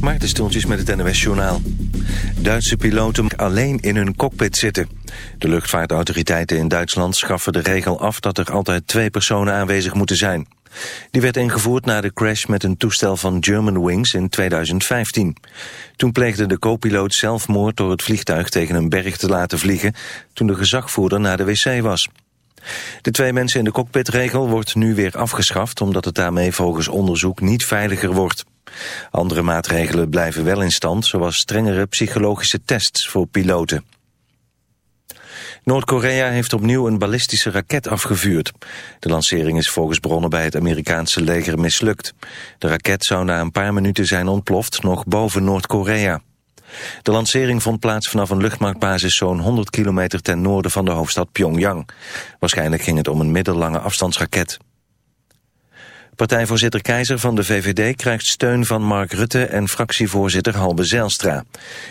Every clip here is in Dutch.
Maarten Stultjes met het NOS Journaal. Duitse piloten alleen in hun cockpit zitten. De luchtvaartautoriteiten in Duitsland schaffen de regel af... dat er altijd twee personen aanwezig moeten zijn. Die werd ingevoerd na de crash met een toestel van Germanwings in 2015. Toen pleegde de co-piloot zelfmoord door het vliegtuig tegen een berg te laten vliegen... toen de gezagvoerder naar de wc was. De twee mensen in de cockpitregel wordt nu weer afgeschaft... omdat het daarmee volgens onderzoek niet veiliger wordt. Andere maatregelen blijven wel in stand... zoals strengere psychologische tests voor piloten. Noord-Korea heeft opnieuw een ballistische raket afgevuurd. De lancering is volgens bronnen bij het Amerikaanse leger mislukt. De raket zou na een paar minuten zijn ontploft, nog boven Noord-Korea. De lancering vond plaats vanaf een luchtmachtbasis zo'n 100 kilometer ten noorden van de hoofdstad Pyongyang. Waarschijnlijk ging het om een middellange afstandsraket. Partijvoorzitter Keizer van de VVD krijgt steun van Mark Rutte en fractievoorzitter Halbe Zijlstra.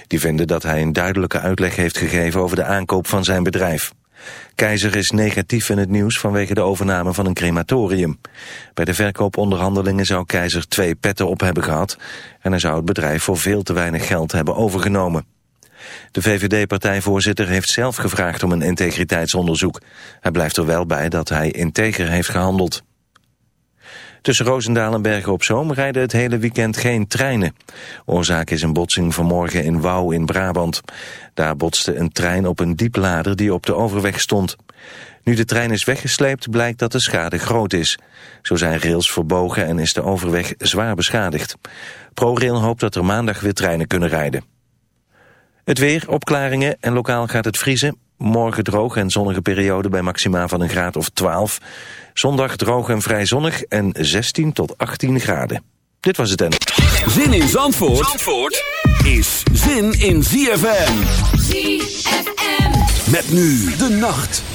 Die vinden dat hij een duidelijke uitleg heeft gegeven over de aankoop van zijn bedrijf. Keizer is negatief in het nieuws vanwege de overname van een crematorium. Bij de verkooponderhandelingen zou Keizer twee petten op hebben gehad... en hij zou het bedrijf voor veel te weinig geld hebben overgenomen. De VVD-partijvoorzitter heeft zelf gevraagd om een integriteitsonderzoek. Hij blijft er wel bij dat hij integer heeft gehandeld. Tussen Roosendaal en Bergen op Zoom rijden het hele weekend geen treinen. Oorzaak is een botsing vanmorgen in Wouw in Brabant. Daar botste een trein op een dieplader die op de overweg stond. Nu de trein is weggesleept blijkt dat de schade groot is. Zo zijn rails verbogen en is de overweg zwaar beschadigd. ProRail hoopt dat er maandag weer treinen kunnen rijden. Het weer, opklaringen en lokaal gaat het vriezen. Morgen droog en zonnige periode bij maxima van een graad of 12. Zondag droog en vrij zonnig en 16 tot 18 graden. Dit was het en. Zin in Zandvoort, Zandvoort is zin in ZFM. ZFM. Met nu de nacht.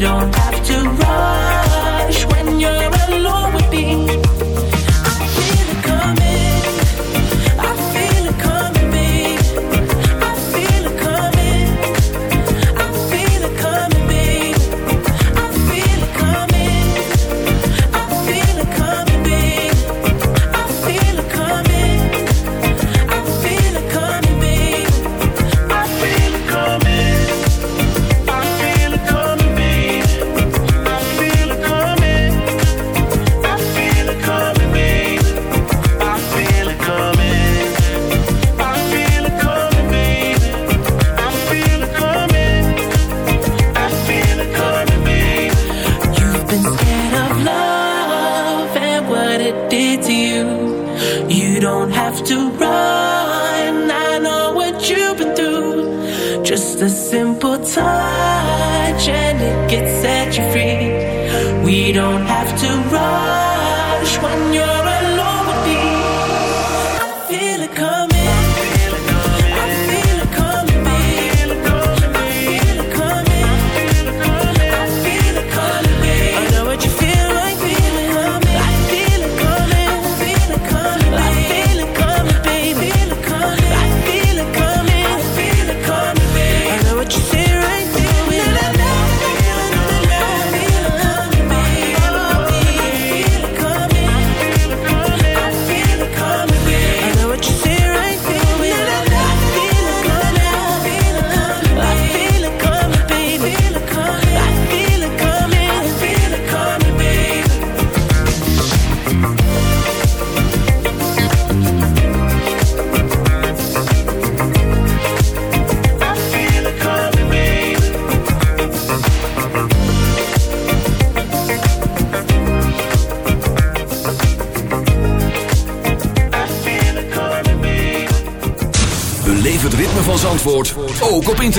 don't don't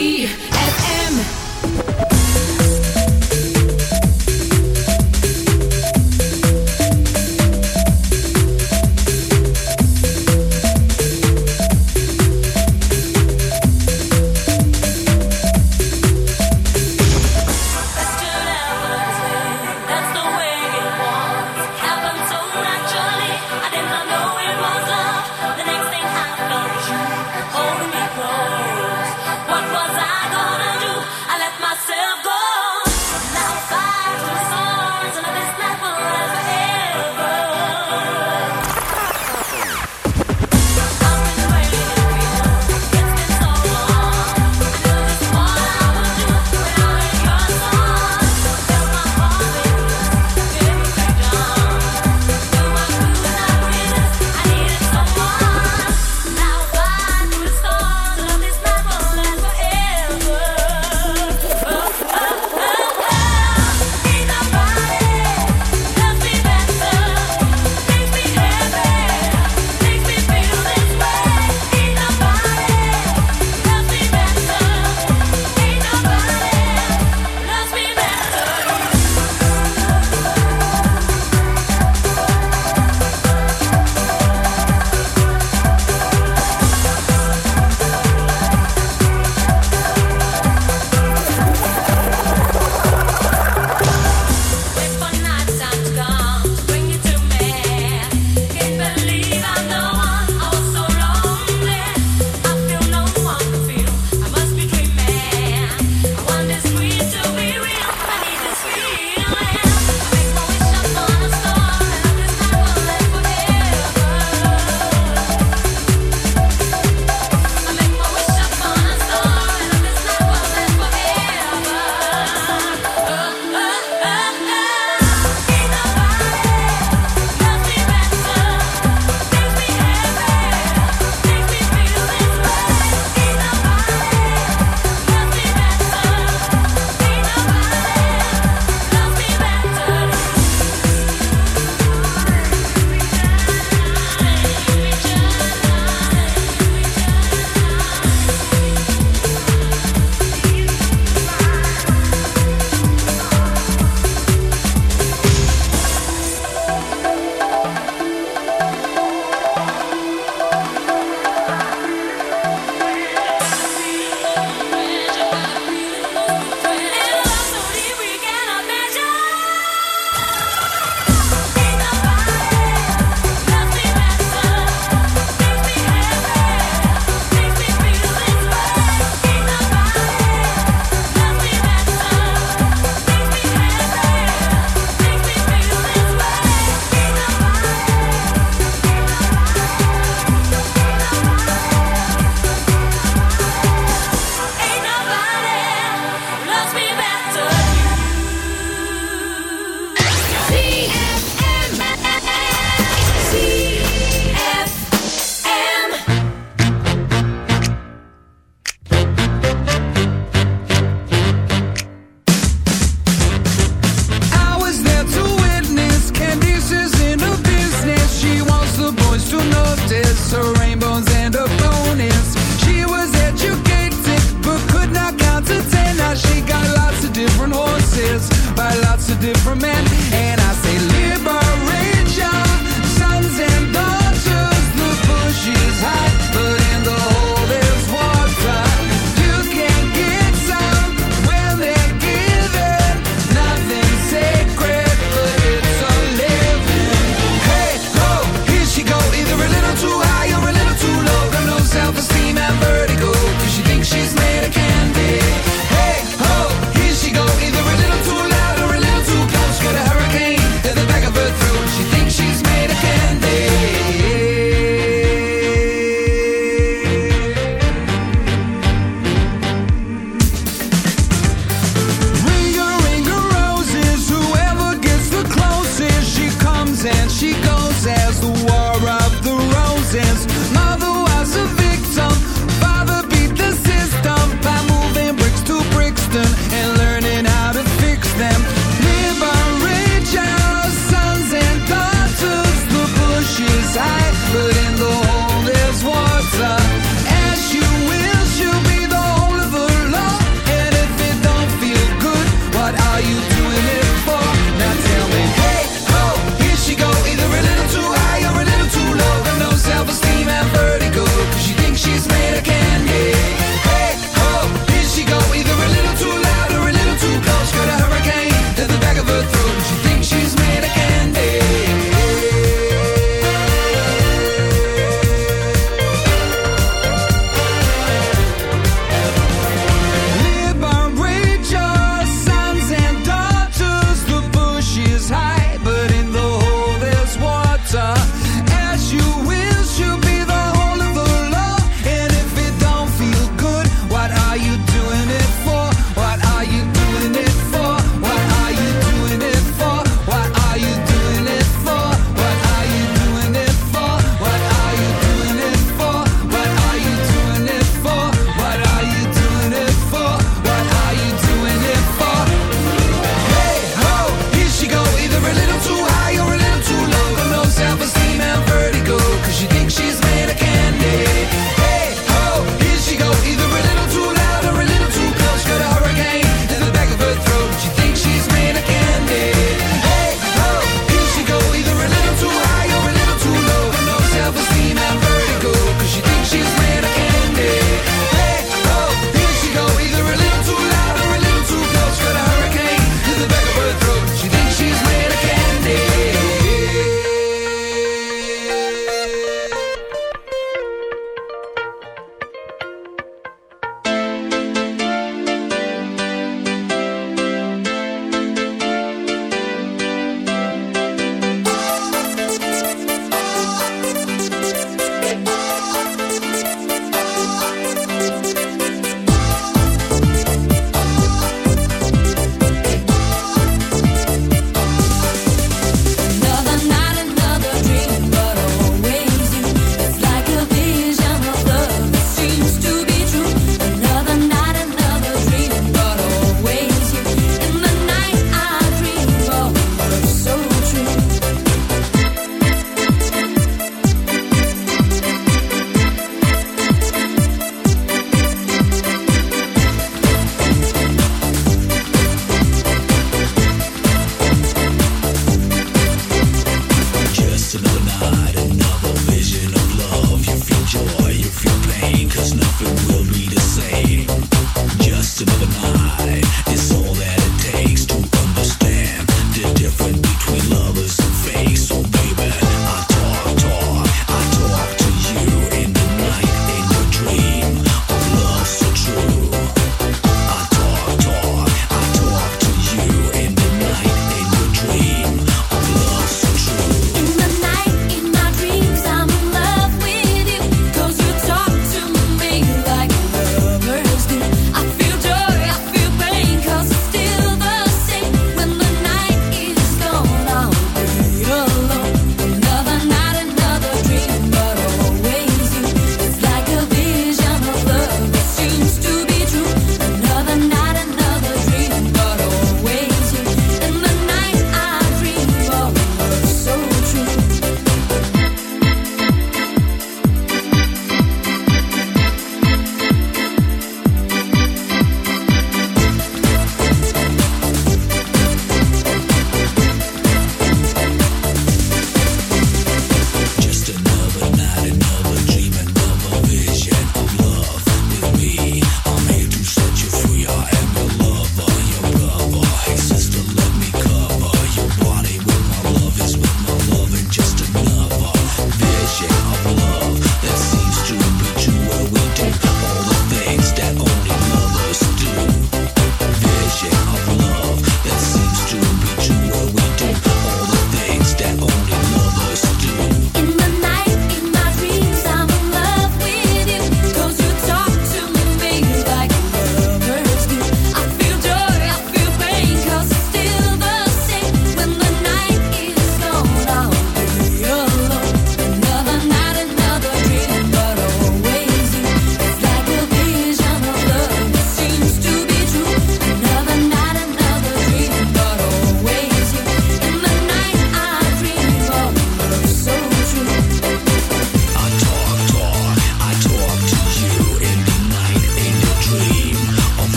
me.